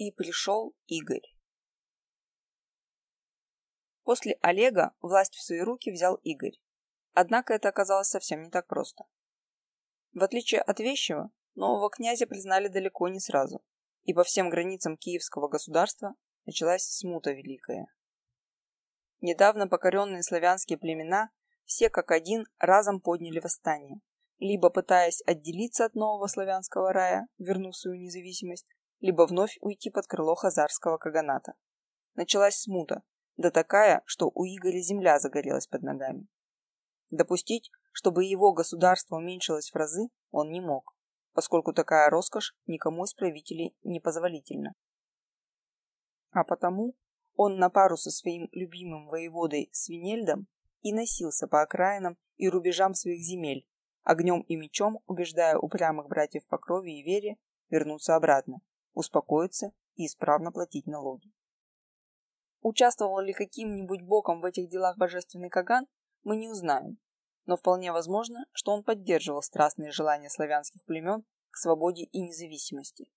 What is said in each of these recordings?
И пришел Игорь. После Олега власть в свои руки взял Игорь. Однако это оказалось совсем не так просто. В отличие от Вещева, нового князя признали далеко не сразу, и по всем границам Киевского государства началась смута великая. Недавно покоренные славянские племена все как один разом подняли восстание, либо пытаясь отделиться от нового славянского рая, вернув свою независимость, либо вновь уйти под крыло хазарского каганата. Началась смута, да такая, что у Игоря земля загорелась под ногами. Допустить, чтобы его государство уменьшилось в разы, он не мог, поскольку такая роскошь никому из правителей не позволительна. А потому он на пару со своим любимым воеводой Свинельдом и носился по окраинам и рубежам своих земель, огнем и мечом убеждая упрямых братьев по крови и вере вернуться обратно, успокоиться и исправно платить налоги. Участвовал ли каким-нибудь боком в этих делах божественный Каган, мы не узнаем, но вполне возможно, что он поддерживал страстные желания славянских племен к свободе и независимости.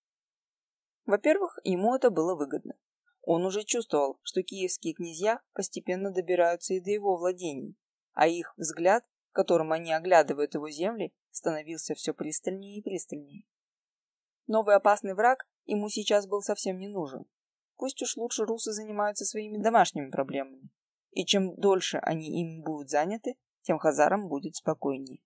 Во-первых, ему это было выгодно. Он уже чувствовал, что киевские князья постепенно добираются и до его владений, а их взгляд, которым они оглядывают его земли, становился все пристальнее и пристальнее. Новый опасный враг ему сейчас был совсем не нужен. Пусть уж лучше русы занимаются своими домашними проблемами. И чем дольше они ими будут заняты, тем хазарам будет спокойнее.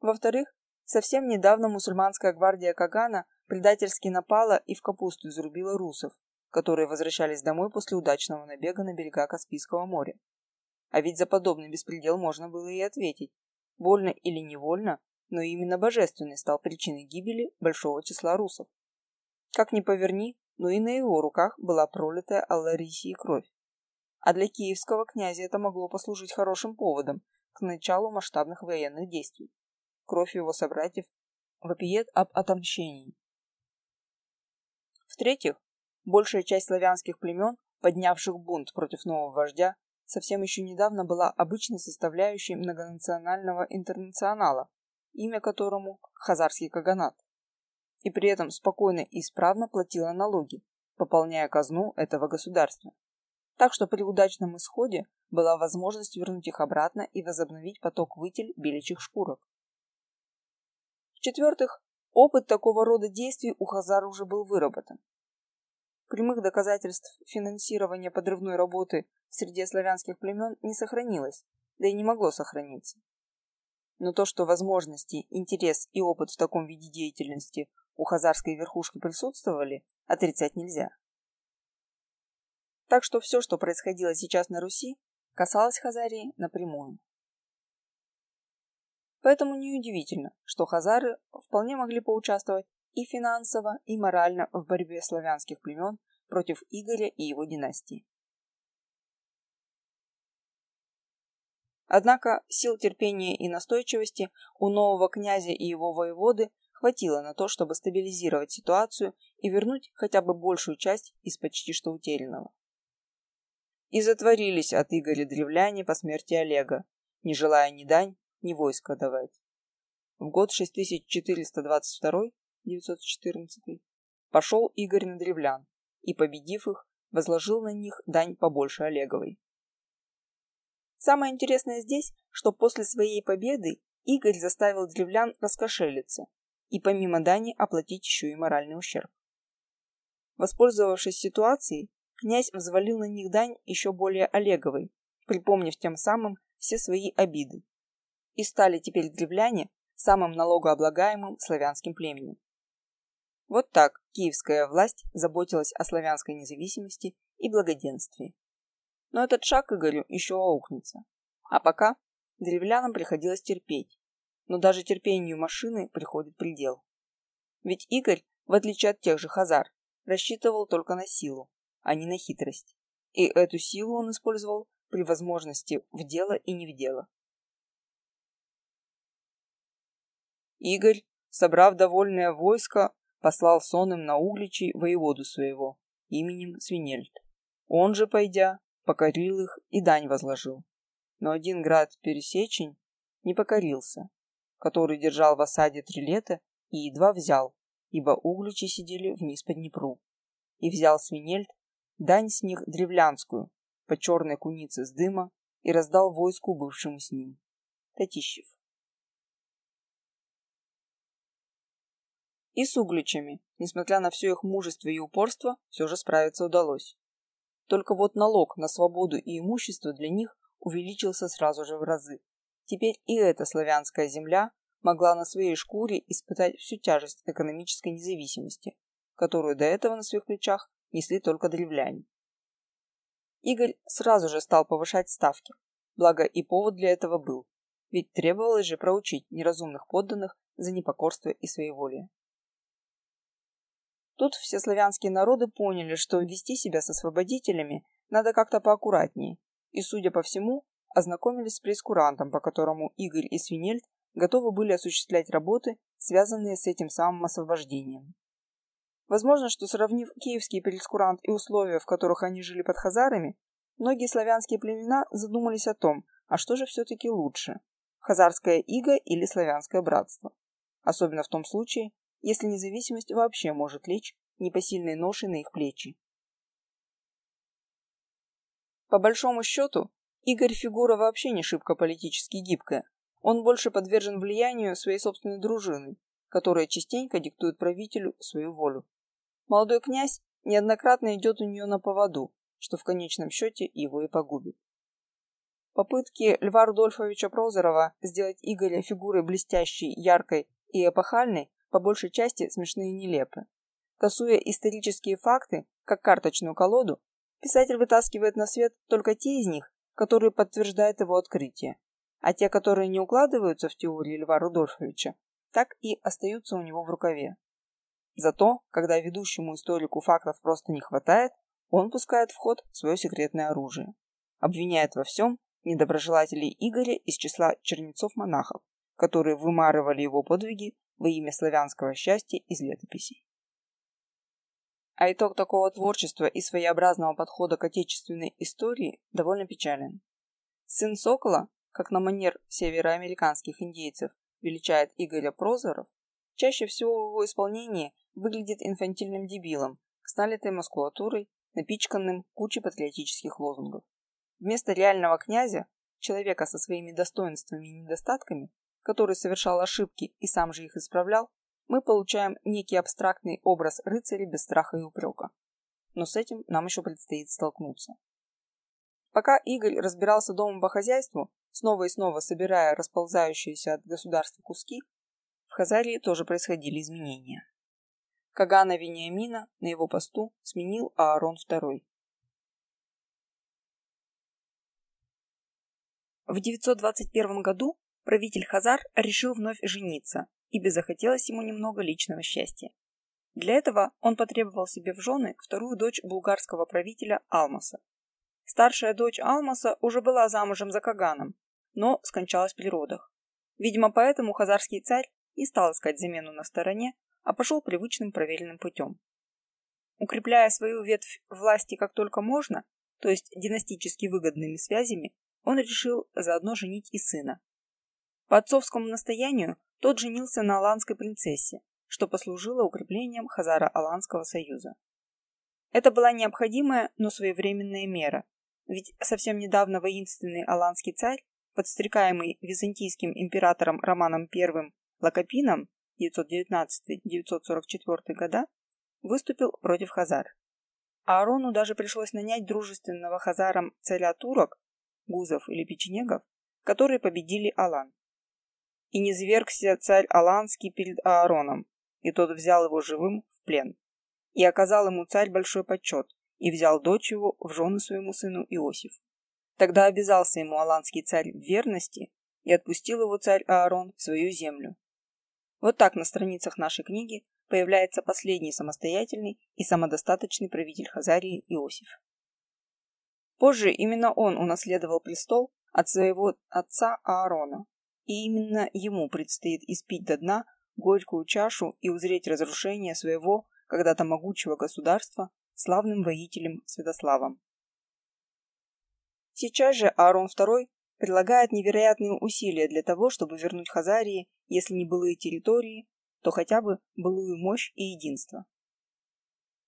Во-вторых, совсем недавно мусульманская гвардия Кагана предательски напала и в капусту изрубила русов, которые возвращались домой после удачного набега на берега Каспийского моря. А ведь за подобный беспредел можно было и ответить. Вольно или невольно, но именно божественный стал причиной гибели большого числа русов. Как ни поверни, но и на его руках была пролитая Алларисией кровь. А для киевского князя это могло послужить хорошим поводом к началу масштабных военных действий. Кровь его собратьев вопиет об отомщении. В-третьих, Большая часть славянских племен, поднявших бунт против нового вождя, совсем еще недавно была обычной составляющей многонационального интернационала, имя которому – Хазарский Каганат. И при этом спокойно и исправно платила налоги, пополняя казну этого государства. Так что при удачном исходе была возможность вернуть их обратно и возобновить поток вытель беличьих шкурок. В-четвертых, опыт такого рода действий у Хазар уже был выработан. Прямых доказательств финансирования подрывной работы в среде славянских племен не сохранилось, да и не могло сохраниться. Но то, что возможности, интерес и опыт в таком виде деятельности у хазарской верхушки присутствовали, отрицать нельзя. Так что все, что происходило сейчас на Руси, касалось Хазарии напрямую. Поэтому неудивительно, что хазары вполне могли поучаствовать и финансово, и морально в борьбе славянских племен против Игоря и его династии. Однако сил терпения и настойчивости у нового князя и его воеводы хватило на то, чтобы стабилизировать ситуацию и вернуть хотя бы большую часть из почти что утерянного. И затворились от Игоря древляне по смерти Олега, не желая ни дань, ни войска давать. В год 6422 914 пошел Игорь на древлян и, победив их, возложил на них дань побольше Олеговой. Самое интересное здесь, что после своей победы Игорь заставил древлян раскошелиться и помимо дани оплатить еще и моральный ущерб. Воспользовавшись ситуацией, князь взвалил на них дань еще более Олеговой, припомнив тем самым все свои обиды. И стали теперь древляне самым налогооблагаемым славянским племенем. Вот так киевская власть заботилась о славянской независимости и благоденствии. Но этот шаг Игорю еще аукнется. А пока древлянам приходилось терпеть. Но даже терпению машины приходит предел. Ведь Игорь, в отличие от тех же хазар, рассчитывал только на силу, а не на хитрость. И эту силу он использовал при возможности в дело и не в дело. Игорь, собрав довольное войско, послал сонным на Угличей воеводу своего, именем Свинельд. Он же, пойдя, покорил их и дань возложил. Но один град Пересечень не покорился, который держал в осаде три лета и едва взял, ибо Угличи сидели вниз по Днепру, и взял свинельт, дань с них древлянскую, по черной кунице с дыма, и раздал войску, бывшему с ним. Татищев. И с угличами, несмотря на все их мужество и упорство, все же справиться удалось. Только вот налог на свободу и имущество для них увеличился сразу же в разы. Теперь и эта славянская земля могла на своей шкуре испытать всю тяжесть экономической независимости, которую до этого на своих плечах несли только древляне. Игорь сразу же стал повышать ставки, благо и повод для этого был, ведь требовалось же проучить неразумных подданных за непокорство и своеволие. Тут все славянские народы поняли, что вести себя с освободителями надо как-то поаккуратнее, и, судя по всему, ознакомились с прескурантом, по которому Игорь и Свинельд готовы были осуществлять работы, связанные с этим самым освобождением. Возможно, что сравнив киевский прескурант и условия, в которых они жили под хазарами, многие славянские племена задумались о том, а что же все-таки лучше – хазарская ига или славянское братство. Особенно в том случае, если независимость вообще может лечь непосильной ношей на их плечи. По большому счету, Игорь фигура вообще не шибко политически гибкая. Он больше подвержен влиянию своей собственной дружины, которая частенько диктует правителю свою волю. Молодой князь неоднократно идет у нее на поводу, что в конечном счете его и погубит. Попытки Льва Рудольфовича Прозорова сделать Игоря фигурой блестящей, яркой и эпохальной по большей части смешные и нелепы. Тасуя исторические факты, как карточную колоду, писатель вытаскивает на свет только те из них, которые подтверждают его открытие, а те, которые не укладываются в теории Льва Рудольфовича, так и остаются у него в рукаве. Зато, когда ведущему историку фактов просто не хватает, он пускает в ход свое секретное оружие. Обвиняет во всем недоброжелателей Игоря из числа чернецов-монахов, которые вымарывали его подвиги во имя славянского счастья из летописей. А итог такого творчества и своеобразного подхода к отечественной истории довольно печален. Сын Сокола, как на манер североамериканских индейцев величает Игоря Прозоров, чаще всего в его исполнении выглядит инфантильным дебилом, с налитой мускулатурой, напичканным кучей патриотических лозунгов. Вместо реального князя, человека со своими достоинствами и недостатками, который совершал ошибки и сам же их исправлял, мы получаем некий абстрактный образ рыцаря без страха и упрека. Но с этим нам еще предстоит столкнуться. Пока Игорь разбирался домом по хозяйству, снова и снова собирая расползающиеся от государства куски, в Хазарии тоже происходили изменения. Кагана Вениамина на его посту сменил Аарон II. В 921 году правитель Хазар решил вновь жениться, ибо захотелось ему немного личного счастья. Для этого он потребовал себе в жены вторую дочь булгарского правителя Алмаса. Старшая дочь Алмаса уже была замужем за Каганом, но скончалась при родах. Видимо, поэтому хазарский царь и стал искать замену на стороне, а пошел привычным проверенным путем. Укрепляя свою ветвь власти как только можно, то есть династически выгодными связями, он решил заодно женить и сына. По отцовскому настоянию тот женился на аланской принцессе, что послужило укреплением Хазара-Аланского союза. Это была необходимая, но своевременная мера, ведь совсем недавно воинственный аланский царь, подстрекаемый византийским императором Романом I Лакопином 919-944 года, выступил против Хазар. Аарону даже пришлось нанять дружественного хазарам царя турок, гузов или печенегов, которые победили Алан. И не низвергся царь Аланский перед Аароном, и тот взял его живым в плен. И оказал ему царь большой почет, и взял дочь его в жены своему сыну Иосиф. Тогда обязался ему аланский царь в верности и отпустил его царь Аарон в свою землю. Вот так на страницах нашей книги появляется последний самостоятельный и самодостаточный правитель Хазарии Иосиф. Позже именно он унаследовал престол от своего отца Аарона, и именно ему предстоит испить до дна горькую чашу и узреть разрушение своего когда-то могучего государства славным воителем Святославом. Сейчас же Аарон II прилагает невероятные усилия для того, чтобы вернуть Хазарии, если не былые территории, то хотя бы былую мощь и единство.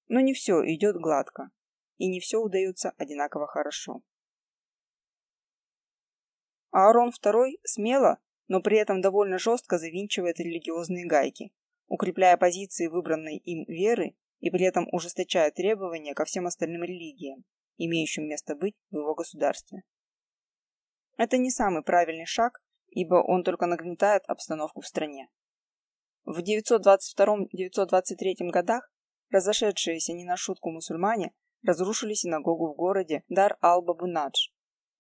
Но не все идет гладко, и не все удается одинаково хорошо. Аарон II смело, но при этом довольно жестко завинчивает религиозные гайки, укрепляя позиции выбранной им веры и при этом ужесточая требования ко всем остальным религиям, имеющим место быть в его государстве. Это не самый правильный шаг, ибо он только нагнетает обстановку в стране. В 922-923 годах разошедшиеся не на шутку мусульмане разрушили синагогу в городе Дар-ал-Бабунадж.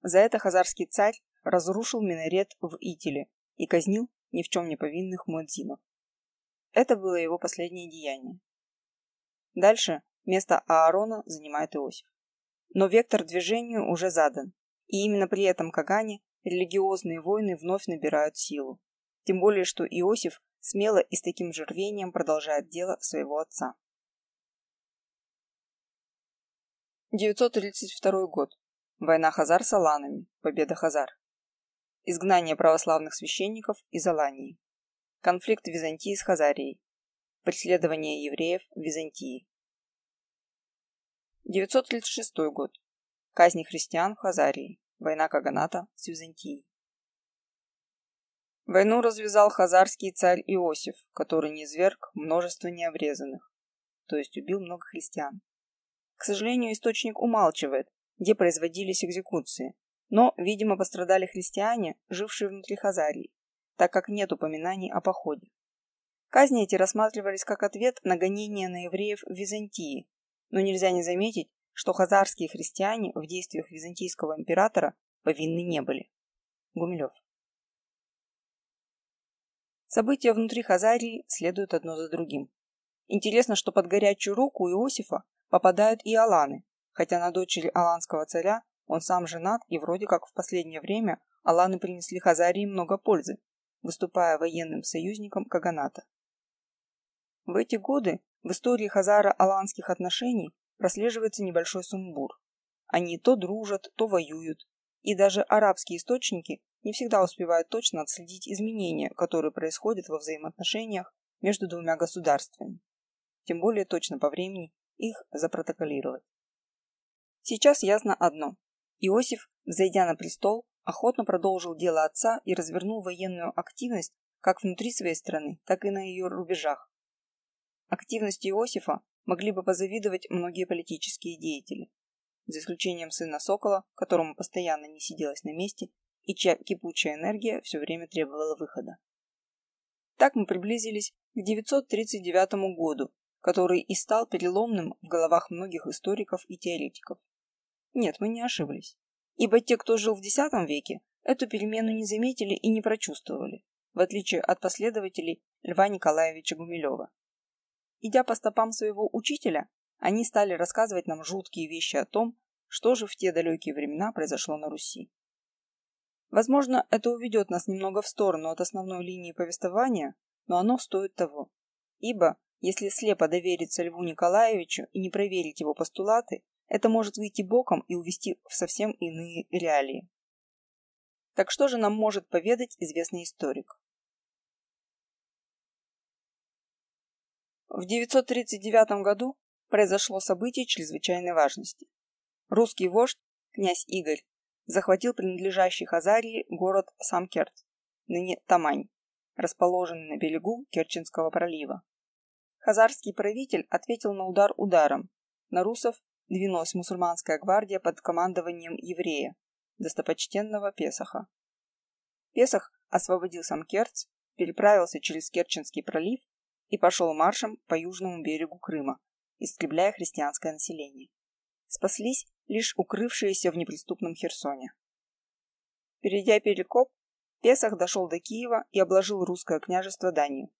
За это хазарский царь разрушил минарет в Итиле и казнил ни в чем не повинных муэдзинов. Это было его последнее деяние. Дальше место Аарона занимает Иосиф. Но вектор движению уже задан, и именно при этом Кагане религиозные войны вновь набирают силу. Тем более, что Иосиф смело и с таким же рвением продолжает дело своего отца. 932 год. Война Хазар с Аланами. Победа Хазар. Изгнание православных священников из Алании. Конфликт Византии с Хазарией. Преследование евреев в Византии. 936 год. Казни христиан в Хазарии. Война Каганата с Византией. Войну развязал хазарский царь Иосиф, который низверг множество необрезанных, то есть убил много христиан. К сожалению, источник умалчивает, где производились экзекуции, но, видимо, пострадали христиане, жившие внутри Хазарии, так как нет упоминаний о походе. Казни эти рассматривались как ответ на гонения на евреев в Византии, но нельзя не заметить, что хазарские христиане в действиях византийского императора повинны не были. Гумилев. События внутри Хазарии следуют одно за другим. Интересно, что под горячую руку Иосифа попадают и Аланы, хотя на дочери аланского царя он сам женат и вроде как в последнее время Аланы принесли Хазарии много пользы, выступая военным союзником Каганата. В эти годы в истории хазаро-аланских отношений прослеживается небольшой сумбур. Они то дружат, то воюют, и даже арабские источники не всегда успевают точно отследить изменения, которые происходят во взаимоотношениях между двумя государствами. Тем более точно по времени их запротоколировать. Сейчас ясно одно. Иосиф, взойдя на престол, охотно продолжил дело отца и развернул военную активность как внутри своей страны, так и на ее рубежах. Активности Иосифа могли бы позавидовать многие политические деятели, за исключением сына Сокола, которому постоянно не сиделось на месте и чья кипучая энергия все время требовала выхода. Так мы приблизились к 939 году, который и стал переломным в головах многих историков и теоретиков. Нет, мы не ошиблись. Ибо те, кто жил в X веке, эту перемену не заметили и не прочувствовали, в отличие от последователей Льва Николаевича Гумилева. Идя по стопам своего учителя, они стали рассказывать нам жуткие вещи о том, что же в те далекие времена произошло на Руси. Возможно, это уведет нас немного в сторону от основной линии повествования, но оно стоит того. Ибо, если слепо довериться Льву Николаевичу и не проверить его постулаты, это может выйти боком и увести в совсем иные реалии. Так что же нам может поведать известный историк? В 939 году произошло событие чрезвычайной важности. Русский вождь, князь Игорь, захватил принадлежащий Хазарии город Самкерт, ныне Тамань, расположенный на берегу Керченского пролива. Хазарский правитель ответил на удар ударом. На русов двинулась мусульманская гвардия под командованием еврея, достопочтенного Песаха. Песах освободил Самкерц, переправился через Керченский пролив и пошел маршем по южному берегу Крыма, истребляя христианское население. Спаслись лишь укрывшиеся в неприступном Херсоне. Перейдя Перекоп, Песах дошел до Киева и обложил русское княжество Данию.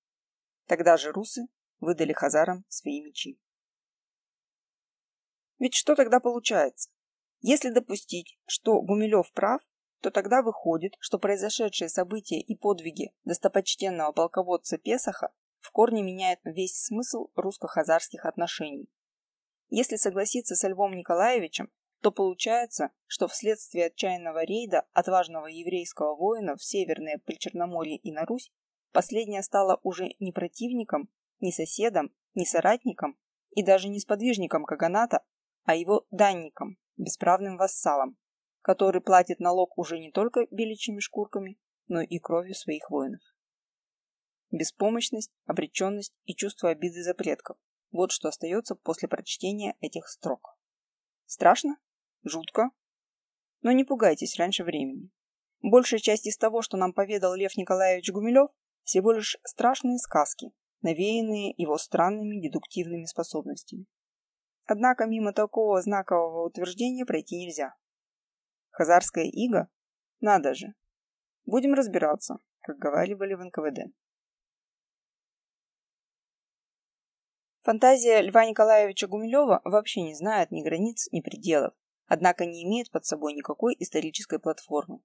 Тогда же русы выдали хазарам свои мечи. Ведь что тогда получается? Если допустить, что Гумилев прав, то тогда выходит, что произошедшие события и подвиги достопочтенного полководца Песаха в корне меняет весь смысл русско-хазарских отношений. Если согласиться со Львом Николаевичем, то получается, что вследствие отчаянного рейда отважного еврейского воина в Северное Причерноморье и на Русь, последняя стала уже не противником, не соседом, не соратником, и даже не сподвижником Каганата, а его данником, бесправным вассалом, который платит налог уже не только беличьими шкурками, но и кровью своих воинов. Беспомощность, обреченность и чувство обиды за предков – вот что остается после прочтения этих строк. Страшно? Жутко? Но не пугайтесь раньше времени. Большая часть из того, что нам поведал Лев Николаевич Гумилев, всего лишь страшные сказки, навеянные его странными дедуктивными способностями. Однако мимо такого знакового утверждения пройти нельзя. Хазарская ига? Надо же. Будем разбираться, как говаривали в НКВД. Фантазия Льва Николаевича Гумилева вообще не знает ни границ, ни пределов, однако не имеет под собой никакой исторической платформы.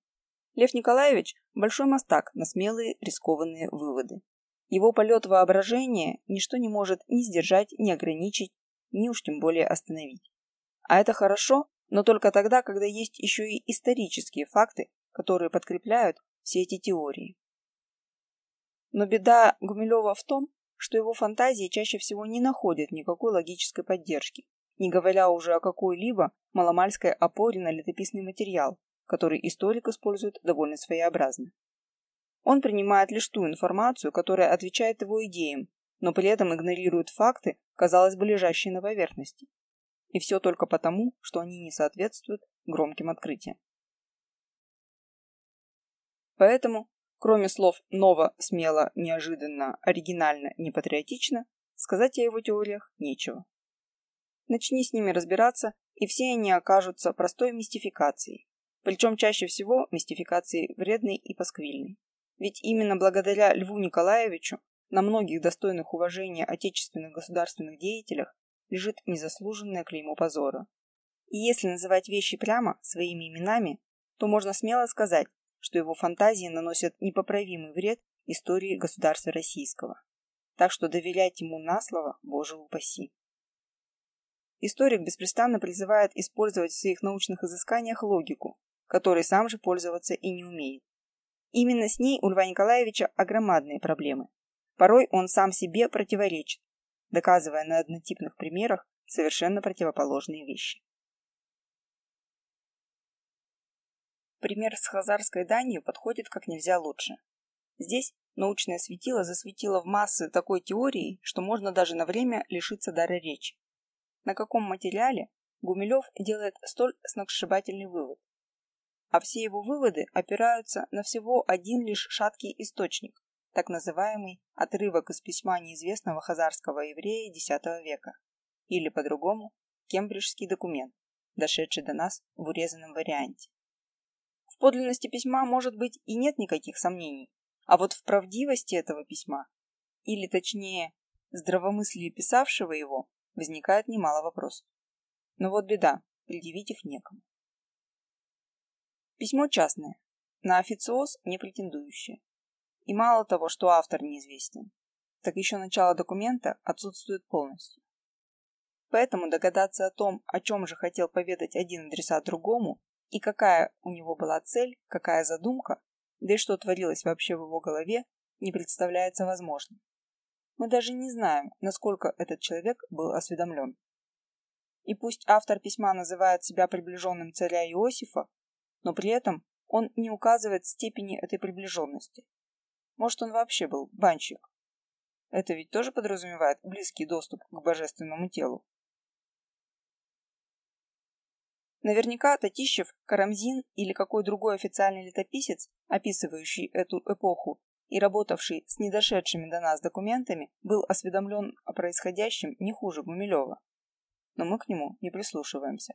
Лев Николаевич – большой мастак на смелые рискованные выводы. Его полет воображения ничто не может ни сдержать, ни ограничить, ни уж тем более остановить. А это хорошо, но только тогда, когда есть еще и исторические факты, которые подкрепляют все эти теории. Но беда Гумилева в том, что его фантазии чаще всего не находят никакой логической поддержки, не говоря уже о какой-либо маломальской опоре на летописный материал, который историк использует довольно своеобразно. Он принимает лишь ту информацию, которая отвечает его идеям, но при этом игнорирует факты, казалось бы, лежащие на поверхности. И все только потому, что они не соответствуют громким открытиям. Поэтому, кроме слов «ново», «смело», «неожиданно», «оригинально», «непатриотично», сказать о его теориях нечего. Начни с ними разбираться, и все они окажутся простой мистификацией, причем чаще всего мистификацией вредной и пасквильной. Ведь именно благодаря Льву Николаевичу на многих достойных уважения отечественных государственных деятелях лежит незаслуженное клеймо позора. И если называть вещи прямо, своими именами, то можно смело сказать, что его фантазии наносят непоправимый вред истории государства российского. Так что доверять ему на слово, боже упаси. Историк беспрестанно призывает использовать в своих научных изысканиях логику, которой сам же пользоваться и не умеет. Именно с ней у Льва Николаевича огромадные проблемы. Порой он сам себе противоречит, доказывая на однотипных примерах совершенно противоположные вещи. Пример с хазарской данью подходит как нельзя лучше. Здесь научное светило засветило в массы такой теории, что можно даже на время лишиться дара речи. На каком материале Гумилев делает столь сногсшибательный вывод? а все его выводы опираются на всего один лишь шаткий источник, так называемый отрывок из письма неизвестного хазарского еврея X века, или по-другому кембриджский документ, дошедший до нас в урезанном варианте. В подлинности письма, может быть, и нет никаких сомнений, а вот в правдивости этого письма, или точнее, здравомыслии писавшего его, возникает немало вопросов. Но вот беда, предъявить их некому. Письмо частное, на официоз не претендующее. И мало того, что автор неизвестен, так еще начало документа отсутствует полностью. Поэтому догадаться о том, о чем же хотел поведать один адресат другому, и какая у него была цель, какая задумка, да и что творилось вообще в его голове, не представляется возможным. Мы даже не знаем, насколько этот человек был осведомлен. И пусть автор письма называет себя приближенным царя Иосифа, но при этом он не указывает степени этой приближенности. Может, он вообще был банщик. Это ведь тоже подразумевает близкий доступ к божественному телу. Наверняка Татищев, Карамзин или какой другой официальный летописец, описывающий эту эпоху и работавший с недошедшими до нас документами, был осведомлен о происходящем не хуже Гумилева. Но мы к нему не прислушиваемся.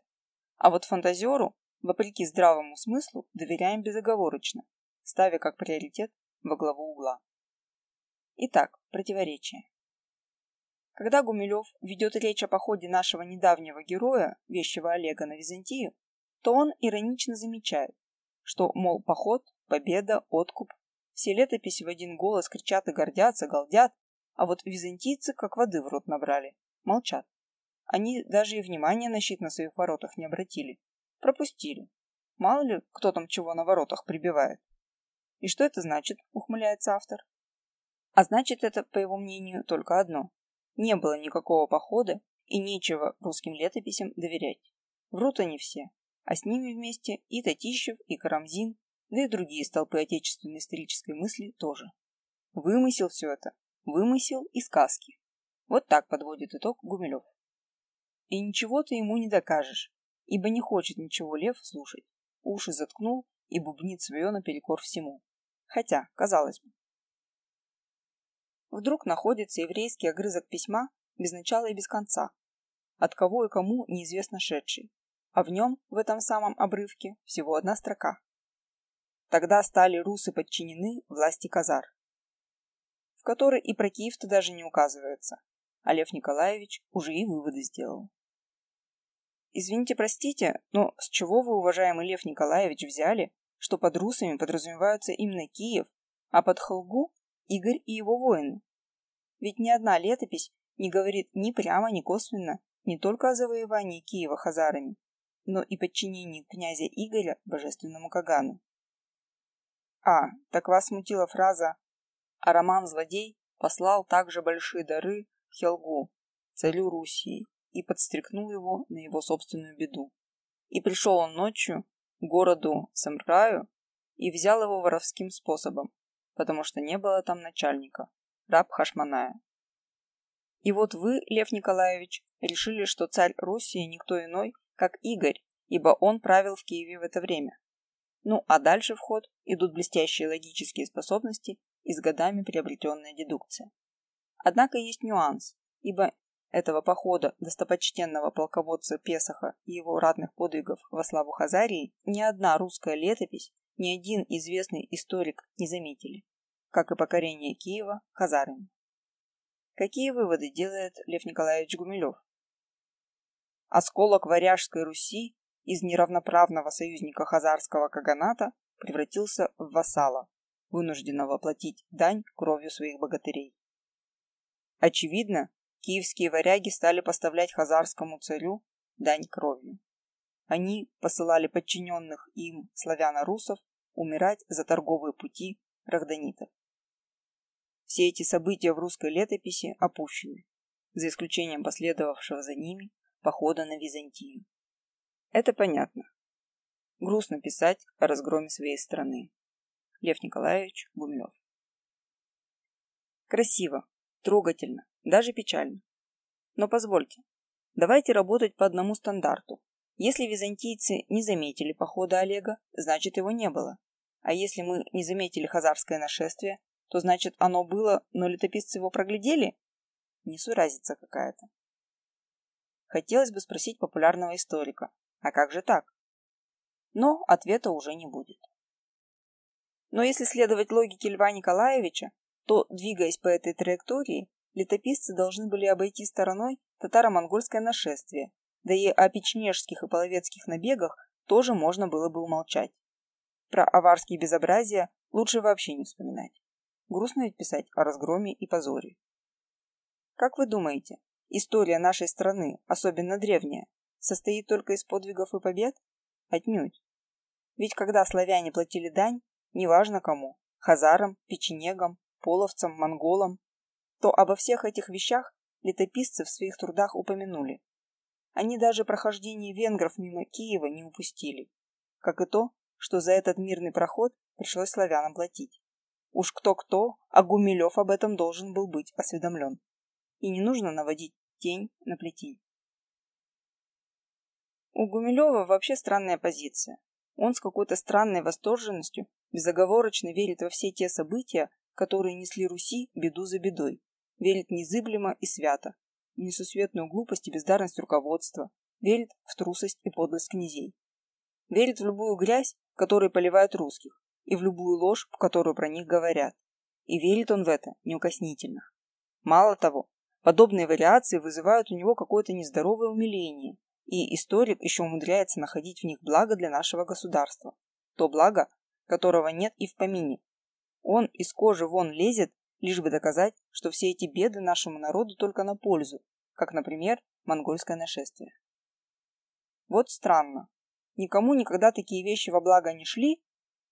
А вот фантазеру вопреки здравому смыслу, доверяем безоговорочно, ставя как приоритет во главу угла. Итак, противоречие. Когда Гумилев ведет речь о походе нашего недавнего героя, вещего Олега на Византию, то он иронично замечает, что, мол, поход, победа, откуп, все летописи в один голос кричат и гордятся, галдят, а вот византийцы как воды в рот набрали, молчат. Они даже и внимания на щит на своих воротах не обратили, Пропустили. Мало ли, кто там чего на воротах прибивает. И что это значит, ухмыляется автор. А значит это, по его мнению, только одно. Не было никакого похода, И нечего русским летописям доверять. Врут они все, а с ними вместе и Татищев, и Карамзин, да и другие столпы отечественной исторической мысли тоже. Вымысел все это, вымысел и сказки. Вот так подводит итог Гумилев. И ничего ты ему не докажешь, ибо не хочет ничего Лев слушать. Уши заткнул и бубнит свое наперекор всему. Хотя, казалось бы. Вдруг находится еврейский огрызок письма без начала и без конца, от кого и кому неизвестно шедший, а в нем, в этом самом обрывке, всего одна строка. Тогда стали русы подчинены власти казар, в которой и про Киев-то даже не указывается, а Лев Николаевич уже и выводы сделал. Извините, простите, но с чего вы, уважаемый Лев Николаевич, взяли, что под русами подразумеваются именно Киев, а под Холгу – Игорь и его воины? Ведь ни одна летопись не говорит ни прямо, ни косвенно не только о завоевании Киева хазарами, но и подчинении князя Игоря божественному Кагану. А, так вас смутила фраза «А Роман-злодей послал также большие дары Хелгу, царю Руси, и подстрекнул его на его собственную беду. И пришел он ночью городу Самраю и взял его воровским способом, потому что не было там начальника, раб Хашманая. И вот вы, Лев Николаевич, решили, что царь Руси никто иной, как Игорь, ибо он правил в Киеве в это время. Ну, а дальше в ход идут блестящие логические способности и с годами приобретенная дедукция. Однако есть нюанс, ибо этого похода достопочтенного полководца Песоха и его ратных подвигов во славу Хазарии ни одна русская летопись, ни один известный историк не заметили, как и покорение Киева хазарами. Какие выводы делает Лев Николаевич Гумилев? Осколок Варяжской Руси из неравноправного союзника хазарского каганата превратился в вассала, вынужденного платить дань кровью своих богатырей. Очевидно, киевские варяги стали поставлять хазарскому царю дань кровью. Они посылали подчиненных им славяно-русов умирать за торговые пути рахданитов. Все эти события в русской летописи опущены, за исключением последовавшего за ними похода на Византию. Это понятно. Грустно писать о разгроме своей страны. Лев Николаевич Гумилев. Красиво, трогательно, даже печально. Но позвольте, давайте работать по одному стандарту. Если византийцы не заметили похода Олега, значит его не было. А если мы не заметили хазарское нашествие, то значит оно было, но летописцы его проглядели? Несуразица какая-то. Хотелось бы спросить популярного историка, а как же так? Но ответа уже не будет. Но если следовать логике Льва Николаевича, то, двигаясь по этой траектории, летописцы должны были обойти стороной татаро-монгольское нашествие, да и о печенежских и половецких набегах тоже можно было бы умолчать. Про аварские безобразия лучше вообще не вспоминать. Грустно ведь писать о разгроме и позоре. Как вы думаете, история нашей страны, особенно древняя, состоит только из подвигов и побед? Отнюдь. Ведь когда славяне платили дань, неважно кому, хазарам, печенегам, половцам, монголам, то обо всех этих вещах летописцы в своих трудах упомянули. Они даже прохождение венгров мимо Киева не упустили, как и то, что за этот мирный проход пришлось славянам платить. Уж кто-кто, а Гумилев об этом должен был быть осведомлен. И не нужно наводить тень на плетень. У Гумилева вообще странная позиция. Он с какой-то странной восторженностью безоговорочно верит во все те события, которые несли Руси беду за бедой. Верит незыблемо и свято. В несусветную глупость и бездарность руководства. Верит в трусость и подлость князей. Верит в любую грязь, которой поливают русских, и в любую ложь, в которую про них говорят. И верит он в это неукоснительно. Мало того, подобные вариации вызывают у него какое-то нездоровое умиление, и историк еще умудряется находить в них благо для нашего государства. То благо, которого нет и в помине. Он из кожи вон лезет, лишь бы доказать, что все эти беды нашему народу только на пользу, как, например, монгольское нашествие. Вот странно. Никому никогда такие вещи во благо не шли,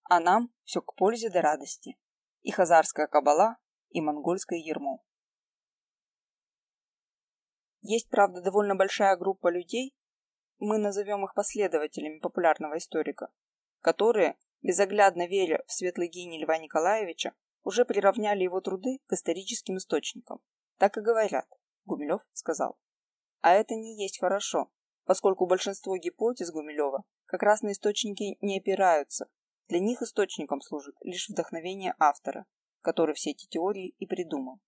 а нам все к пользе да радости. И хазарская кабала, и монгольское ермо. Есть, правда, довольно большая группа людей, мы назовем их последователями популярного историка, которые, безоглядно веря в светлый гений Льва Николаевича, уже приравняли его труды к историческим источникам. Так и говорят, Гумилев сказал. А это не есть хорошо, поскольку большинство гипотез Гумилева как раз на источники не опираются. Для них источником служит лишь вдохновение автора, который все эти теории и придумал.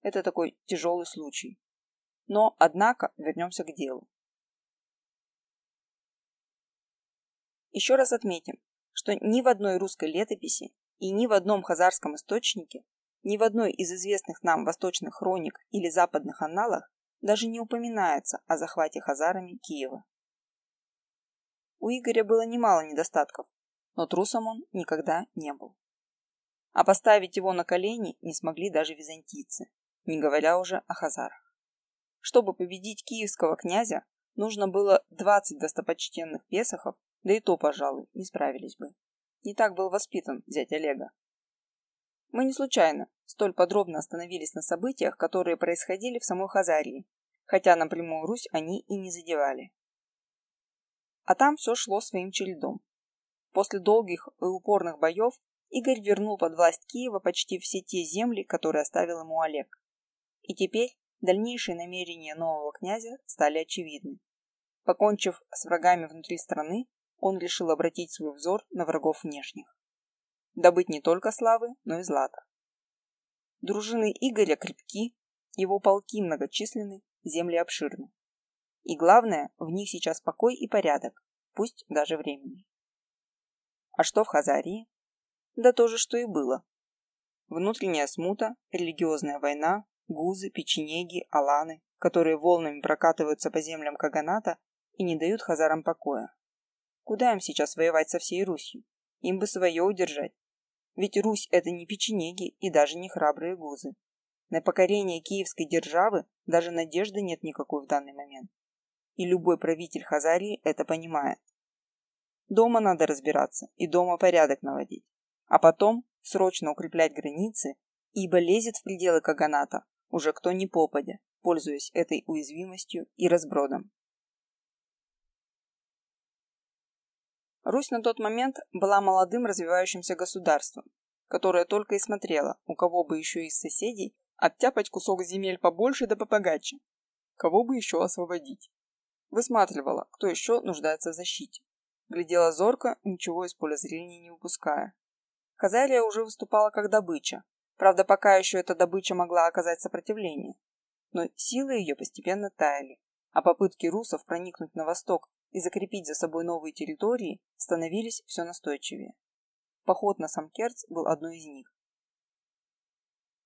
Это такой тяжелый случай. Но, однако, вернемся к делу. Еще раз отметим, что ни в одной русской летописи и ни в одном хазарском источнике, ни в одной из известных нам восточных хроник или западных аналах даже не упоминается о захвате хазарами Киева. У Игоря было немало недостатков, но трусом он никогда не был. А поставить его на колени не смогли даже византийцы, не говоря уже о хазарах. Чтобы победить киевского князя, нужно было 20 достопочтенных песохов да и то, пожалуй, не справились бы. Не так был воспитан зять Олега. Мы не случайно столь подробно остановились на событиях, которые происходили в самой Хазарии, хотя напрямую Русь они и не задевали. А там все шло своим чередом. После долгих и упорных боев Игорь вернул под власть Киева почти все те земли, которые оставил ему Олег. И теперь дальнейшие намерения нового князя стали очевидны. Покончив с врагами внутри страны, он решил обратить свой взор на врагов внешних. Добыть не только славы, но и злата. Дружины Игоря крепки, его полки многочисленны, земли обширны. И главное, в них сейчас покой и порядок, пусть даже временный. А что в Хазарии? Да то же, что и было. Внутренняя смута, религиозная война, гузы, печенеги, аланы, которые волнами прокатываются по землям Каганата и не дают хазарам покоя. Куда им сейчас воевать со всей Русью? Им бы свое удержать. Ведь Русь – это не печенеги и даже не храбрые гузы. На покорение киевской державы даже надежды нет никакой в данный момент. И любой правитель Хазарии это понимает. Дома надо разбираться и дома порядок наводить. А потом срочно укреплять границы, ибо лезет в пределы Каганата уже кто ни попадя, пользуясь этой уязвимостью и разбродом. Русь на тот момент была молодым развивающимся государством, которое только и смотрело, у кого бы еще из соседей оттяпать кусок земель побольше да попогаче, кого бы еще освободить. Высматривала, кто еще нуждается в защите. Глядела зорко, ничего из поля зрения не упуская. Хазария уже выступала как добыча. Правда, пока еще эта добыча могла оказать сопротивление. Но силы ее постепенно таяли, а попытки русов проникнуть на восток и закрепить за собой новые территории становились все настойчивее. Поход на Самкерц был одной из них.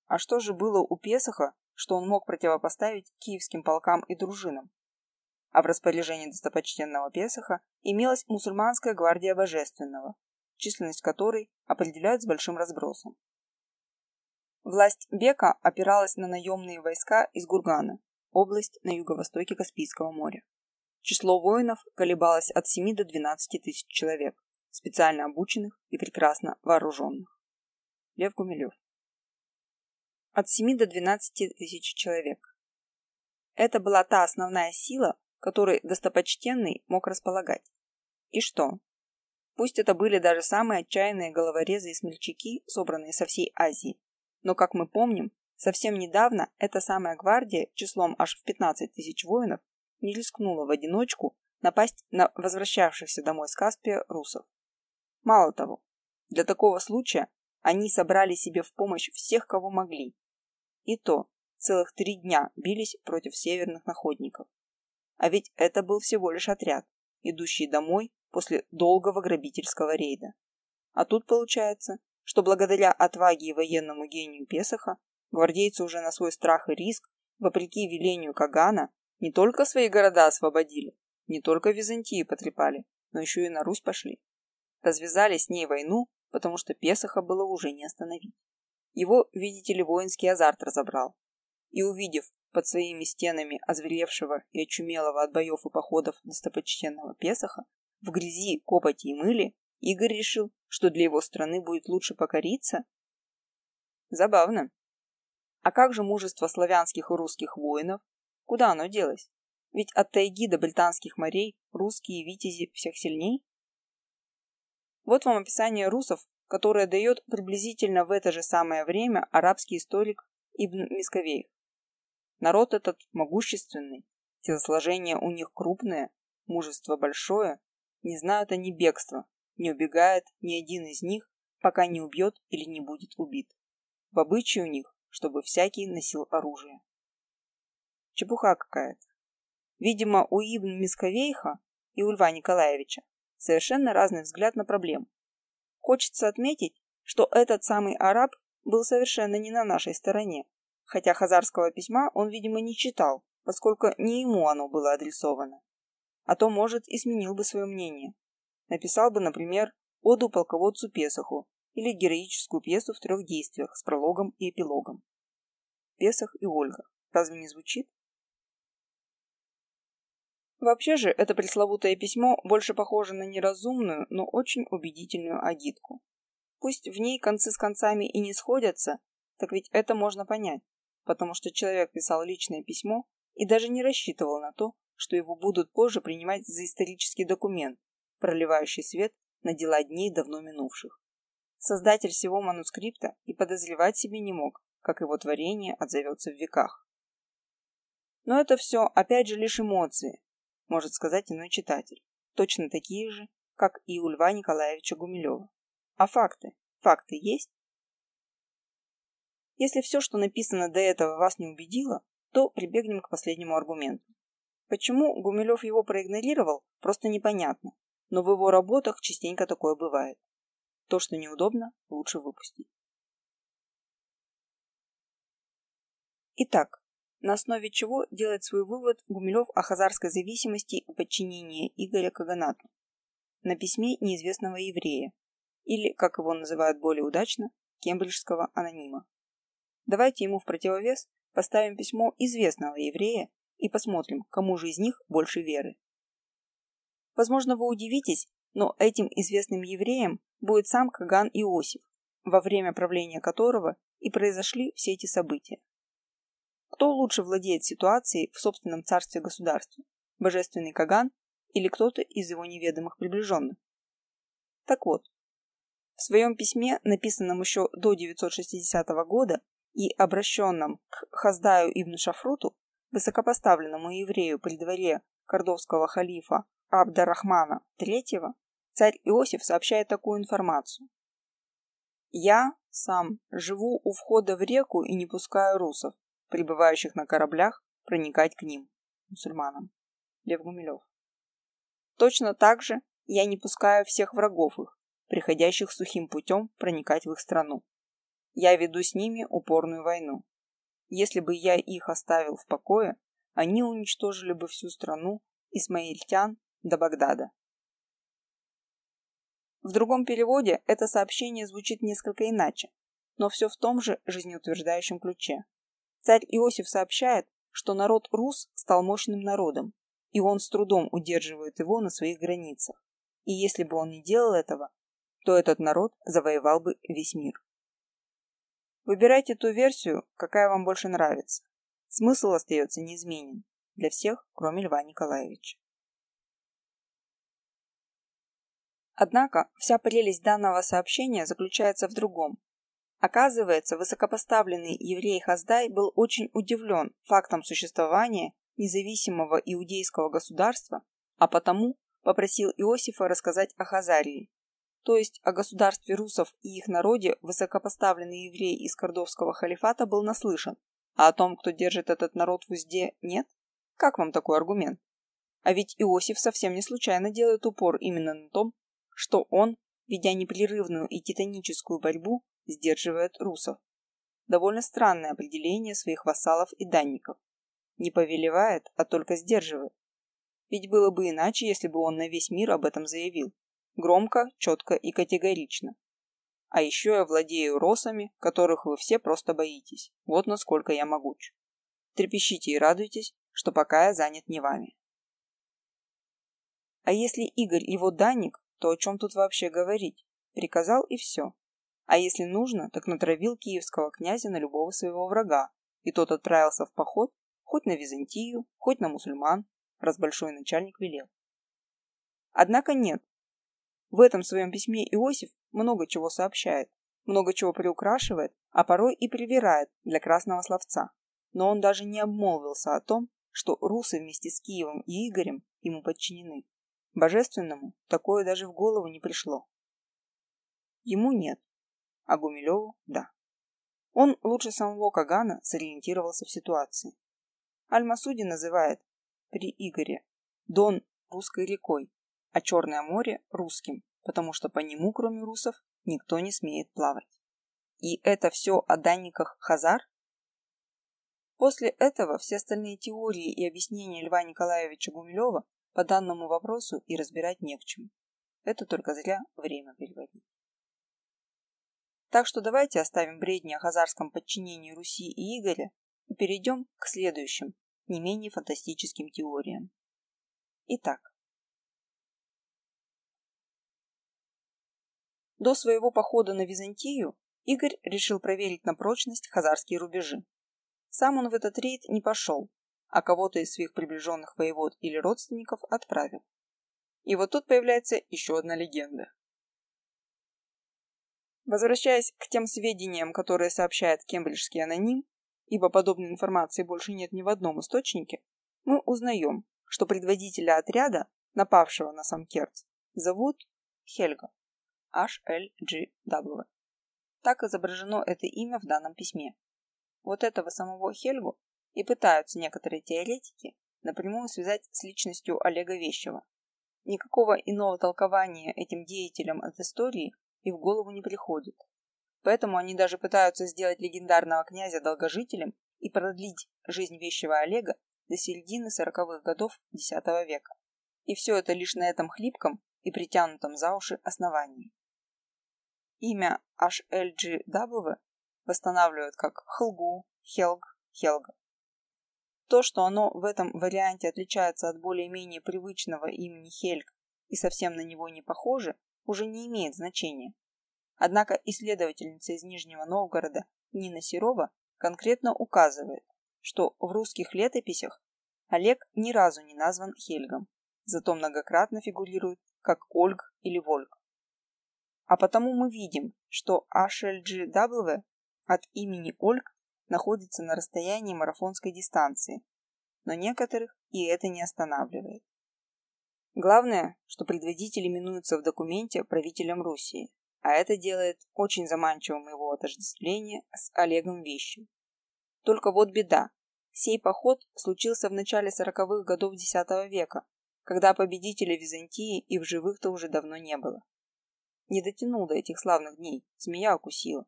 А что же было у Песоха, что он мог противопоставить киевским полкам и дружинам? А в распоряжении достопочтенного Песоха имелась мусульманская гвардия божественного, численность которой определяют с большим разбросом. Власть Бека опиралась на наемные войска из Гургана, область на юго-востоке Каспийского моря. Число воинов колебалось от 7 до 12 тысяч человек, специально обученных и прекрасно вооруженных. Лев Гумилев. От 7 до 12 тысяч человек. Это была та основная сила, которой достопочтенный мог располагать. И что? Пусть это были даже самые отчаянные головорезы и смельчаки, собранные со всей Азии. Но, как мы помним, совсем недавно эта самая гвардия числом аж в 15 тысяч воинов не рискнула в одиночку напасть на возвращавшихся домой с Каспия русов. Мало того, для такого случая они собрали себе в помощь всех, кого могли. И то целых три дня бились против северных находников. А ведь это был всего лишь отряд, идущий домой после долгого грабительского рейда. А тут получается, что благодаря отваге и военному гению Песоха гвардейцы уже на свой страх и риск, вопреки велению Кагана, не только свои города освободили, не только Византии потрепали, но еще и на Русь пошли. Развязали с ней войну, потому что Песоха было уже не остановить. Его, видите ли, воинский азарт разобрал. И увидев под своими стенами озверевшего и очумелого от боев и походов достопочтенного Песоха, в грязи, копоти и мыле, Игорь решил, что для его страны будет лучше покориться. Забавно. А как же мужество славянских и русских воинов, Куда оно делось? Ведь от тайги до британских морей русские витязи всех сильней. Вот вам описание русов, которое дает приблизительно в это же самое время арабский историк Ибн Мисковеев. Народ этот могущественный, телосложение у них крупное, мужество большое, не знают они бегства, не убегает ни один из них, пока не убьет или не будет убит. В обычае у них, чтобы всякий носил оружие. Чепуха какая-то. Видимо, у Ибн Мисковейха и у Льва Николаевича совершенно разный взгляд на проблему. Хочется отметить, что этот самый араб был совершенно не на нашей стороне, хотя хазарского письма он, видимо, не читал, поскольку не ему оно было адресовано. А то, может, и сменил бы свое мнение. Написал бы, например, оду полководцу Песоху или героическую пьесу в трех действиях с прологом и эпилогом. Песах и Ольга. Разве не звучит? Вообще же, это пресловутое письмо больше похоже на неразумную, но очень убедительную агитку. Пусть в ней концы с концами и не сходятся, так ведь это можно понять, потому что человек писал личное письмо и даже не рассчитывал на то, что его будут позже принимать за исторический документ, проливающий свет на дела дней давно минувших. Создатель всего манускрипта и подозревать себе не мог, как его творение отзовется в веках. Но это все, опять же, лишь эмоции, может сказать иной читатель, точно такие же, как и у Льва Николаевича Гумилева. А факты? Факты есть? Если все, что написано до этого, вас не убедило, то прибегнем к последнему аргументу. Почему Гумилев его проигнорировал, просто непонятно, но в его работах частенько такое бывает. То, что неудобно, лучше выпустить. Итак, на основе чего делает свой вывод Гумилев о хазарской зависимости и подчинении Игоря Каганату? На письме неизвестного еврея, или, как его называют более удачно, кембриджского анонима. Давайте ему в противовес поставим письмо известного еврея и посмотрим, кому же из них больше веры. Возможно, вы удивитесь, но этим известным евреем будет сам Каган Иосиф, во время правления которого и произошли все эти события. Кто лучше владеет ситуацией в собственном царстве-государстве? Божественный Каган или кто-то из его неведомых приближенных? Так вот, в своем письме, написанном еще до 960 года и обращенном к Хаздаю ибн Шафруту, высокопоставленному еврею при дворе кордовского халифа Абдарахмана III, царь Иосиф сообщает такую информацию. «Я сам живу у входа в реку и не пускаю русов, прибывающих на кораблях, проникать к ним, мусульманам. Лев Гумилев. Точно так же я не пускаю всех врагов их, приходящих сухим путем проникать в их страну. Я веду с ними упорную войну. Если бы я их оставил в покое, они уничтожили бы всю страну исмаильтян до Багдада. В другом переводе это сообщение звучит несколько иначе, но все в том же жизнеутверждающем ключе. Царь Иосиф сообщает, что народ рус стал мощным народом, и он с трудом удерживает его на своих границах. И если бы он не делал этого, то этот народ завоевал бы весь мир. Выбирайте ту версию, какая вам больше нравится. Смысл остается неизменен для всех, кроме Льва Николаевича. Однако вся прелесть данного сообщения заключается в другом. Оказывается, высокопоставленный еврей Хаздай был очень удивлен фактом существования независимого иудейского государства, а потому попросил Иосифа рассказать о Хазарии, то есть о государстве русов и их народе высокопоставленный еврей из Кордовского халифата был наслышан, а о том, кто держит этот народ в узде, нет? Как вам такой аргумент? А ведь Иосиф совсем не случайно делает упор именно на том, что он, ведя непрерывную и титаническую борьбу, сдерживает русов. Довольно странное определение своих вассалов и данников. Не повелевает, а только сдерживает. Ведь было бы иначе, если бы он на весь мир об этом заявил. Громко, четко и категорично. А еще я владею росами, которых вы все просто боитесь. Вот насколько я могуч. Трепещите и радуйтесь, что пока я занят не вами. А если Игорь его данник, то о чем тут вообще говорить? Приказал и все. А если нужно, так натравил киевского князя на любого своего врага, и тот отправился в поход, хоть на Византию, хоть на мусульман, раз большой начальник велел. Однако нет. В этом своем письме Иосиф много чего сообщает, много чего приукрашивает, а порой и привирает для красного словца. Но он даже не обмолвился о том, что русы вместе с Киевом и Игорем ему подчинены. Божественному такое даже в голову не пришло. Ему нет, а Гумилеву – да. Он лучше самого Кагана сориентировался в ситуации. Аль-Масуди называет при Игоре Дон русской рекой, а Черное море русским, потому что по нему, кроме русов, никто не смеет плавать. И это все о данниках Хазар? После этого все остальные теории и объяснения Льва Николаевича Гумилева по данному вопросу и разбирать не к чему. Это только зря время переводить. Так что давайте оставим бредни о хазарском подчинении Руси и Игоря и перейдем к следующим, не менее фантастическим теориям. Итак, до своего похода на Византию Игорь решил проверить на прочность хазарские рубежи. Сам он в этот рейд не пошел, а кого-то из своих приближенных воевод или родственников отправил. И вот тут появляется еще одна легенда. Возвращаясь к тем сведениям, которые сообщает кембриджский аноним, ибо подобной информации больше нет ни в одном источнике, мы узнаем, что предводителя отряда, напавшего на Самкерц, зовут Хельга. H-L-G-W. Так изображено это имя в данном письме. Вот этого самого Хельгу и пытаются некоторые теоретики напрямую связать с личностью Олега Вещева. Никакого иного толкования этим деятелям от истории и в голову не приходит. Поэтому они даже пытаются сделать легендарного князя долгожителем и продлить жизнь вещего Олега до середины сороковых годов X века. И все это лишь на этом хлипком и притянутом за уши основании. Имя HLGW восстанавливают как Хлгу, Хелг, Хелга. То, что оно в этом варианте отличается от более-менее привычного имени Хельг и совсем на него не похоже, уже не имеет значения. Однако исследовательница из Нижнего Новгорода Нина Серова конкретно указывает, что в русских летописях Олег ни разу не назван Хельгом, зато многократно фигурирует как Ольг или Вольг. А потому мы видим, что HLGW от имени Ольг находится на расстоянии марафонской дистанции, но некоторых и это не останавливает. Главное, что предводитель именуется в документе правителем Руси, а это делает очень заманчивым его отождествление с Олегом Вещим. Только вот беда. Сей поход случился в начале сороковых годов X века, когда победителя Византии и в живых-то уже давно не было. Не дотянул до этих славных дней, змея укусила.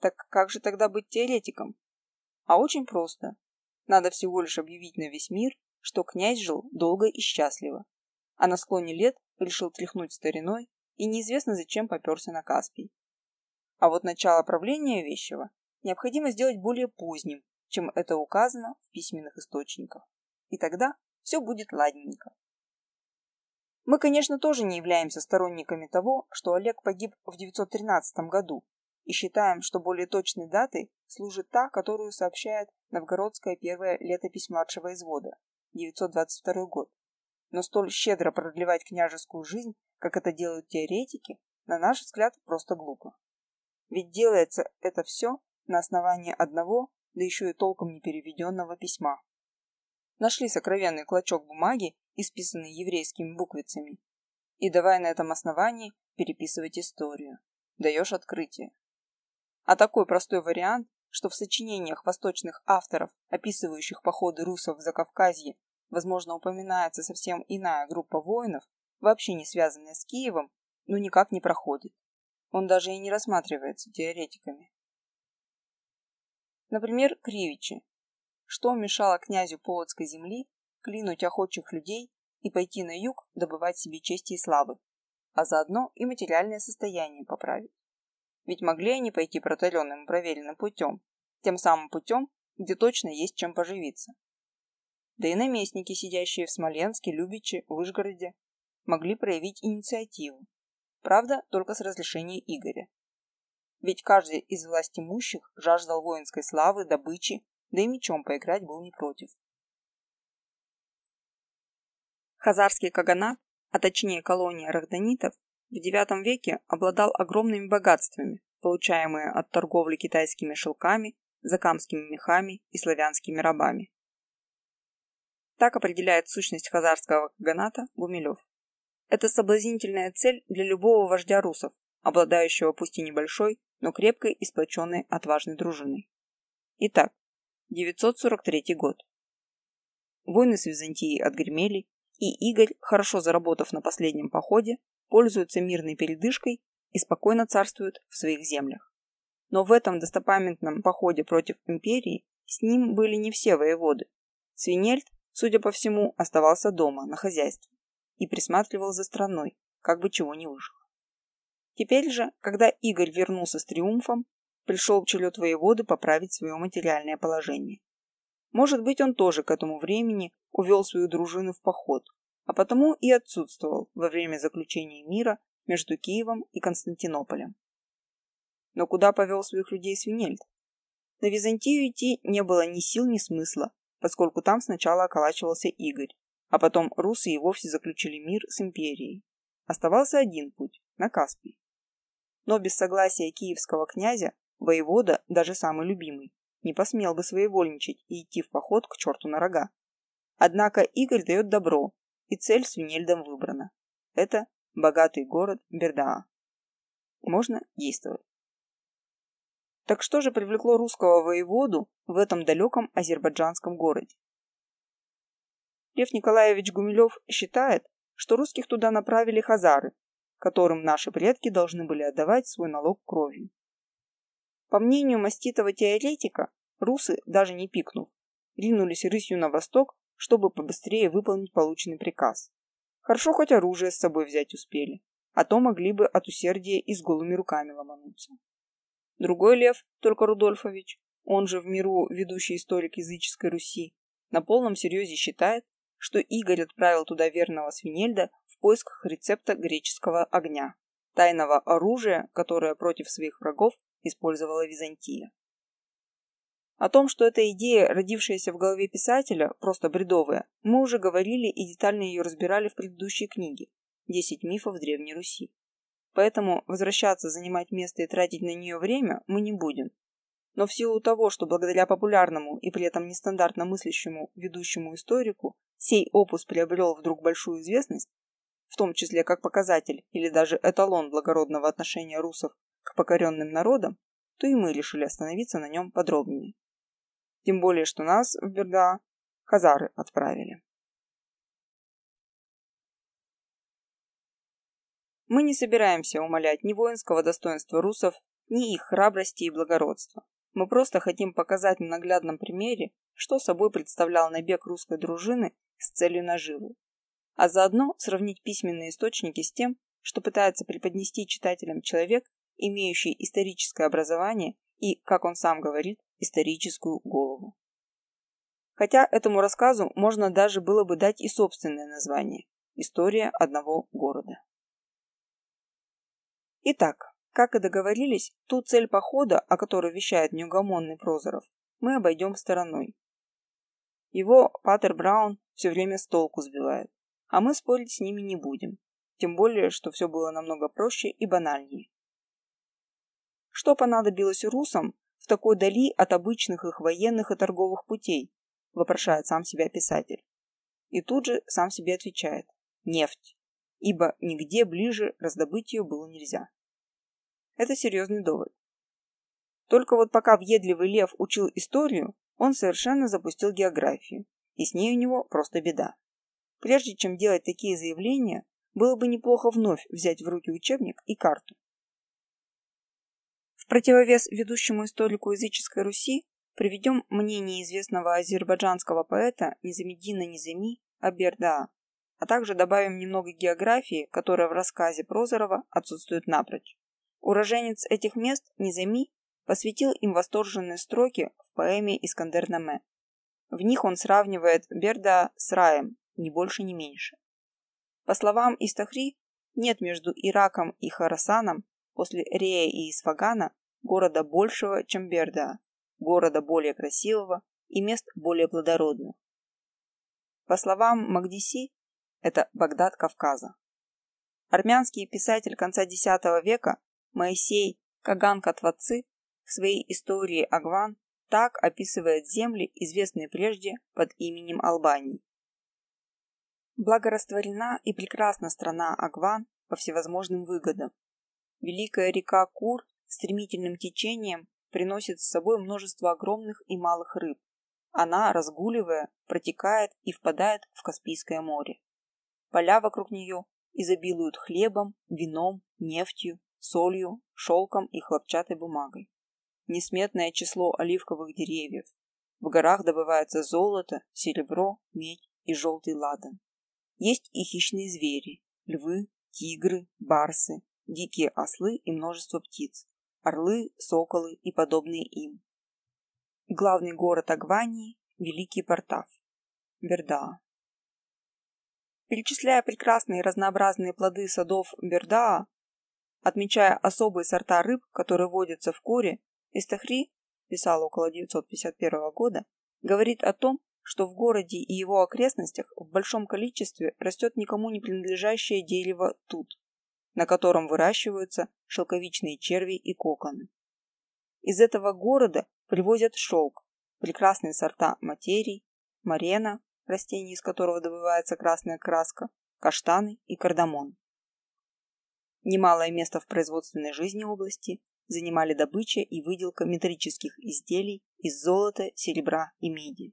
Так как же тогда быть теоретиком? А очень просто. Надо всего лишь объявить на весь мир, что князь жил долго и счастливо, а на склоне лет решил тряхнуть стариной и неизвестно зачем поперся на Каспий. А вот начало правления Вещева необходимо сделать более поздним, чем это указано в письменных источниках. И тогда все будет ладненько. Мы, конечно, тоже не являемся сторонниками того, что Олег погиб в 913 году, и считаем, что более точной датой служит та, которую сообщает новгородская первая летопись младшего извода, 922 год но столь щедро продлевать княжескую жизнь, как это делают теоретики, на наш взгляд, просто глупо. Ведь делается это все на основании одного, да еще и толком не переведенного письма. Нашли сокровенный клочок бумаги, исписанный еврейскими буквицами, и давай на этом основании переписывать историю. Даешь открытие. А такой простой вариант, что в сочинениях восточных авторов, описывающих походы русов в Закавказье Возможно, упоминается совсем иная группа воинов, вообще не связанная с Киевом, но никак не проходит. Он даже и не рассматривается теоретиками. Например, Кривичи. Что мешало князю Полоцкой земли клинуть охотчих людей и пойти на юг добывать себе чести и славы, а заодно и материальное состояние поправить? Ведь могли они пойти протаренным проверенным путем, тем самым путем, где точно есть чем поживиться да и наместники, сидящие в Смоленске, Любиче, Выжгороде, могли проявить инициативу. Правда, только с разрешения Игоря. Ведь каждый из властимущих жаждал воинской славы, добычи, да и мечом поиграть был не против. Хазарский каганат, а точнее колония рахданитов, в IX веке обладал огромными богатствами, получаемые от торговли китайскими шелками, закамскими мехами и славянскими рабами. Так определяет сущность хазарского каганата Гумилев. Это соблазнительная цель для любого вождя русов, обладающего пусть и небольшой, но крепкой и сплоченной отважной дружиной. Итак, 943 год. Войны с Византией отгремели, и Игорь, хорошо заработав на последнем походе, пользуется мирной передышкой и спокойно царствует в своих землях. Но в этом достопамятном походе против империи с ним были не все воеводы. Свинельд, судя по всему, оставался дома, на хозяйстве, и присматривал за страной, как бы чего не вышло. Теперь же, когда Игорь вернулся с триумфом, пришел черед воеводы поправить свое материальное положение. Может быть, он тоже к этому времени увел свою дружину в поход, а потому и отсутствовал во время заключения мира между Киевом и Константинополем. Но куда повел своих людей Свинельд? На Византию идти не было ни сил, ни смысла, поскольку там сначала околачивался Игорь, а потом русы и вовсе заключили мир с империей. Оставался один путь – на Каспий. Но без согласия киевского князя воевода, даже самый любимый, не посмел бы своевольничать и идти в поход к черту на рога. Однако Игорь дает добро, и цель с Винельдом выбрана. Это богатый город Бердаа. Можно действовать. Так что же привлекло русского воеводу в этом далеком азербайджанском городе? Лев Николаевич Гумилев считает, что русских туда направили хазары, которым наши предки должны были отдавать свой налог кровью. По мнению маститого теоретика, русы, даже не пикнув, ринулись рысью на восток, чтобы побыстрее выполнить полученный приказ. Хорошо хоть оружие с собой взять успели, а то могли бы от усердия и с голыми руками ломануться. Другой лев, только Рудольфович, он же в миру ведущий историк языческой Руси, на полном серьезе считает, что Игорь отправил туда верного свинельда в поисках рецепта греческого огня, тайного оружия, которое против своих врагов использовала Византия. О том, что эта идея, родившаяся в голове писателя, просто бредовая, мы уже говорили и детально ее разбирали в предыдущей книге «Десять мифов Древней Руси». Поэтому возвращаться, занимать место и тратить на нее время мы не будем. Но в силу того, что благодаря популярному и при этом нестандартно мыслящему ведущему историку сей опус приобрел вдруг большую известность, в том числе как показатель или даже эталон благородного отношения русов к покоренным народам, то и мы решили остановиться на нем подробнее. Тем более, что нас в Берда хазары отправили. Мы не собираемся умолять ни воинского достоинства русов, ни их храбрости и благородства. Мы просто хотим показать на наглядном примере, что собой представлял набег русской дружины с целью наживы, а заодно сравнить письменные источники с тем, что пытается преподнести читателям человек, имеющий историческое образование и, как он сам говорит, историческую голову. Хотя этому рассказу можно даже было бы дать и собственное название – «История одного города». Итак, как и договорились, ту цель похода, о которой вещает неугомонный Прозоров, мы обойдем стороной. Его Паттер Браун все время с толку сбивает, а мы спорить с ними не будем, тем более, что все было намного проще и банальнее. Что понадобилось русам в такой дали от обычных их военных и торговых путей, вопрошает сам себя писатель. И тут же сам себе отвечает – нефть, ибо нигде ближе раздобыть ее было нельзя. Это серьезный довод. Только вот пока въедливый лев учил историю, он совершенно запустил географию, и с ней у него просто беда. Прежде чем делать такие заявления, было бы неплохо вновь взять в руки учебник и карту. В противовес ведущему историку языческой Руси приведем мнение известного азербайджанского поэта Низамеддина Низами Аберда, а также добавим немного географии, которая в рассказе Прозорова отсутствует напрочь. Уроженец этих мест Низами посвятил им восторженные строки в поэме «Искандер Наме». В них он сравнивает Берда с раем, ни больше, ни меньше. По словам Истахри, нет между Ираком и Харасаном после Рея и Исфагана города большего, чем Берда, города более красивого, и мест более плодородных. По словам Магдиси, это Багдад Кавказа. Армянский писатель конца X века Моисей Каган Катвацы в своей истории Агван так описывает земли, известные прежде под именем Албании. Благорастворена и прекрасна страна Агван по всевозможным выгодам. Великая река Кур стремительным течением приносит с собой множество огромных и малых рыб. Она, разгуливая, протекает и впадает в Каспийское море. Поля вокруг нее изобилуют хлебом, вином, нефтью, солью, шелком и хлопчатой бумагой. Несметное число оливковых деревьев. В горах добывается золото, серебро, медь и желтый ладан. Есть и хищные звери – львы, тигры, барсы, дикие ослы и множество птиц, орлы, соколы и подобные им. Главный город Агвании – Великий Портав, Бердаа. Перечисляя прекрасные разнообразные плоды садов Бердаа, отмечая особые сорта рыб, которые водятся в Куре, Истахри, писал около 951 года, говорит о том, что в городе и его окрестностях в большом количестве растет никому не принадлежащее дерево тут, на котором выращиваются шелковичные черви и коконы. Из этого города привозят шелк, прекрасные сорта материй, марена, растение из которого добывается красная краска, каштаны и кардамон. Немалое место в производственной жизни области занимали добыча и выделка металлических изделий из золота, серебра и меди.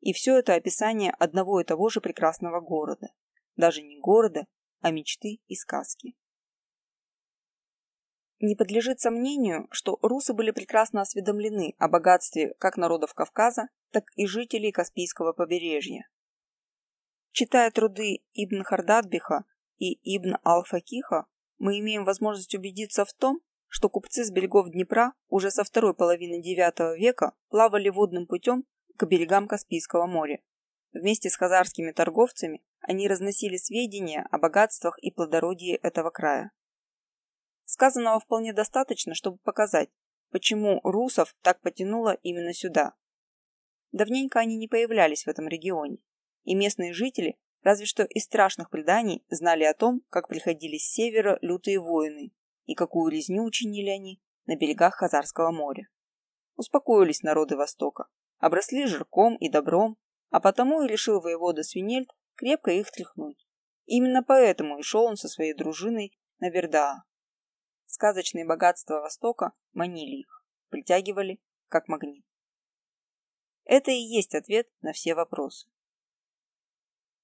И все это описание одного и того же прекрасного города. Даже не города, а мечты и сказки. Не подлежит сомнению, что русы были прекрасно осведомлены о богатстве как народов Кавказа, так и жителей Каспийского побережья. Читая труды Ибн Хардадбиха и Ибн Ал-Факиха, мы имеем возможность убедиться в том, что купцы с берегов Днепра уже со второй половины IX века плавали водным путем к берегам Каспийского моря. Вместе с хазарскими торговцами они разносили сведения о богатствах и плодородии этого края. Сказанного вполне достаточно, чтобы показать, почему русов так потянуло именно сюда. Давненько они не появлялись в этом регионе, и местные жители, разве что из страшных преданий, знали о том, как приходили с севера лютые воины и какую резню учинили они на берегах Хазарского моря. Успокоились народы Востока, обросли жирком и добром, а потому и решил воевода Свинельд крепко их тряхнуть. Именно поэтому и шел он со своей дружиной на Вердаа. Сказочные богатства Востока манили их, притягивали как магнит. Это и есть ответ на все вопросы.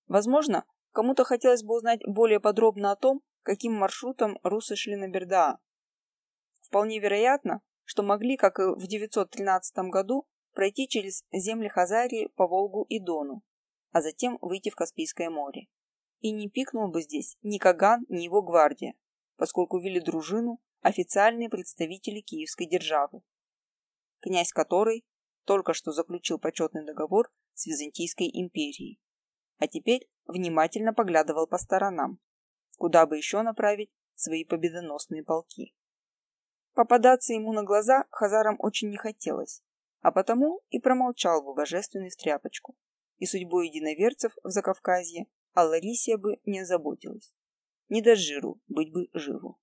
Возможно, кому-то хотелось бы узнать более подробно о том, каким маршрутом русы шли на Бердаа. Вполне вероятно, что могли, как и в 913 году, пройти через земли Хазарии по Волгу и Дону, а затем выйти в Каспийское море. И не пикнул бы здесь ни Каган, ни его гвардия, поскольку вели дружину официальные представители Киевской державы, князь которой только что заключил почетный договор с Византийской империей, а теперь внимательно поглядывал по сторонам, куда бы еще направить свои победоносные полки. Попадаться ему на глаза Хазарам очень не хотелось, а потому и промолчал бы божественный стряпочку, и судьбой единоверцев в Закавказье Алла Рисия бы не озаботилась. Не до жиру быть бы живу.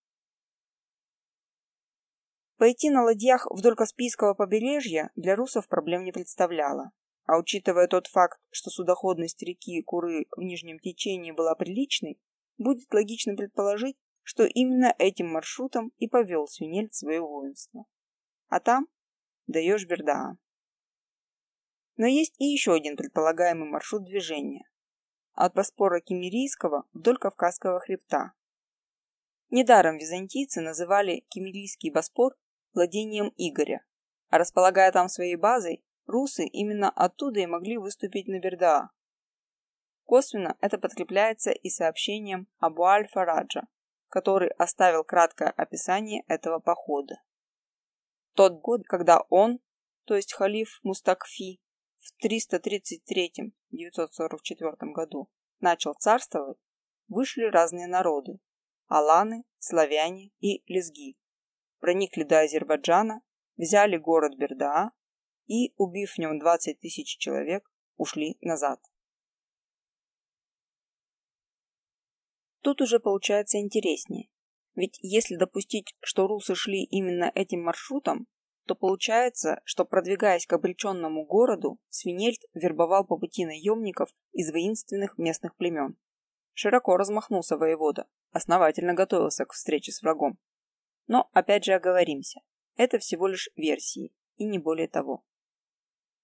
Пойти на ладьях вдоль Каспийского побережья для русов проблем не представляло. А учитывая тот факт, что судоходность реки Куры в нижнем течении была приличной, будет логично предположить, что именно этим маршрутом и повел Свинельд свое воинство. А там даешь Бердаа. Но есть и еще один предполагаемый маршрут движения. От Боспора Кемерийского вдоль Кавказского хребта. Недаром византийцы называли Кемерийский Боспор владением Игоря. А располагая там своей базой, русы именно оттуда и могли выступить на Бердаа. Косвенно это подкрепляется и сообщением Абу Аль-Фараджа, который оставил краткое описание этого похода. Тот год, когда он, то есть халиф Мустакфи, в 333-944 году начал царствовать, вышли разные народы – аланы, славяне и лезги, проникли до Азербайджана, взяли город Бердаа и, убив в нем 20 тысяч человек, ушли назад. Тут уже получается интереснее. Ведь если допустить, что русы шли именно этим маршрутом, то получается, что продвигаясь к обреченному городу, Свинельд вербовал по пути наемников из воинственных местных племен. Широко размахнулся воевода, основательно готовился к встрече с врагом. Но опять же оговоримся, это всего лишь версии, и не более того.